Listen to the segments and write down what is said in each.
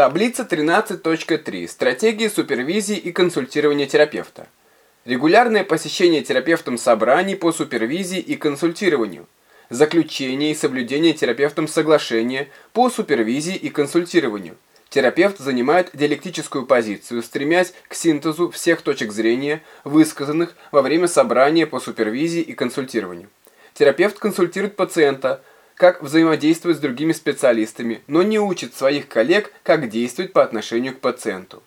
Таблица 13.3. Стратегии супервизии и консультирования терапевта. Регулярное посещение терапевтом собраний по супервизии и консультированию. Заключение и соблюдение терапевтом соглашения по супервизии и консультированию. Терапевт занимает диалектическую позицию, стремясь к синтезу всех точек зрения, высказанных во время собрания по супервизии и консультированию. Терапевт консультирует пациента, как взаимодействовать с другими специалистами, но не учит своих коллег, как действовать по отношению к пациенту.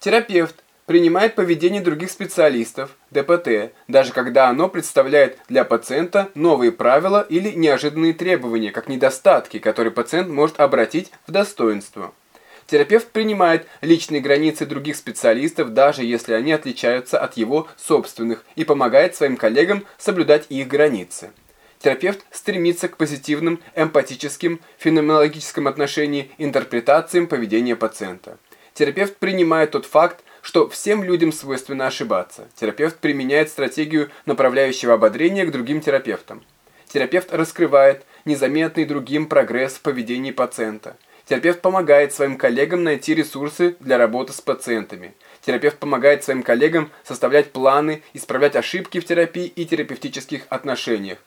Терапевт принимает поведение других специалистов, ДПТ, даже когда оно представляет для пациента новые правила или неожиданные требования, как недостатки, которые пациент может обратить в достоинство. Терапевт принимает личные границы других специалистов, даже если они отличаются от его собственных, и помогает своим коллегам соблюдать их границы. Терапевт стремится к позитивным, эмпатическим, феноменологическим отношении интерпретациям поведения пациента. Терапевт принимает тот факт, что всем людям свойственно ошибаться. Терапевт применяет стратегию направляющего ободрения к другим терапевтам. Терапевт раскрывает незаметный другим прогресс в поведении пациента. Терапевт помогает своим коллегам найти ресурсы для работы с пациентами. Терапевт помогает своим коллегам составлять планы, исправлять ошибки в терапии и терапевтических отношениях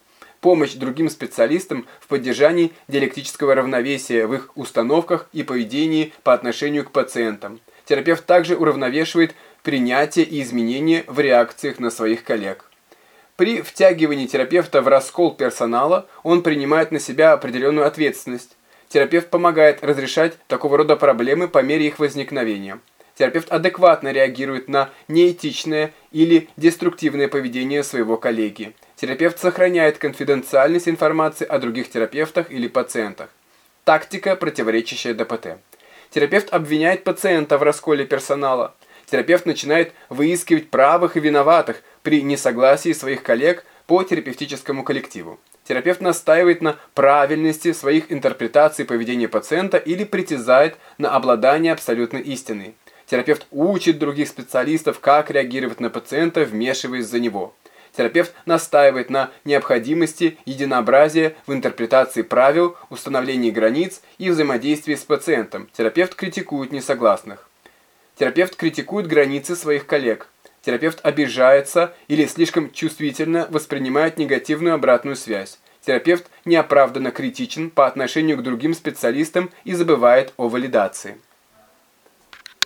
помощь другим специалистам в поддержании диалектического равновесия в их установках и поведении по отношению к пациентам. Терапевт также уравновешивает принятие и изменения в реакциях на своих коллег. При втягивании терапевта в раскол персонала он принимает на себя определенную ответственность. Терапевт помогает разрешать такого рода проблемы по мере их возникновения. Терапевт адекватно реагирует на неэтичное или деструктивное поведение своего коллеги. Терапевт сохраняет конфиденциальность информации о других терапевтах или пациентах. Тактика, противоречащая ДПТ. Терапевт обвиняет пациента в расколе персонала. Терапевт начинает выискивать правых и виноватых при несогласии своих коллег по терапевтическому коллективу. Терапевт настаивает на правильности своих интерпретаций поведения пациента или притязает на обладание абсолютной истиной. Терапевт учит других специалистов, как реагировать на пациента, вмешиваясь за него. Терапевт настаивает на необходимости единообразия в интерпретации правил, установлении границ и взаимодействии с пациентом. Терапевт критикует несогласных. Терапевт критикует границы своих коллег. Терапевт обижается или слишком чувствительно воспринимает негативную обратную связь. Терапевт неоправданно критичен по отношению к другим специалистам и забывает о валидации.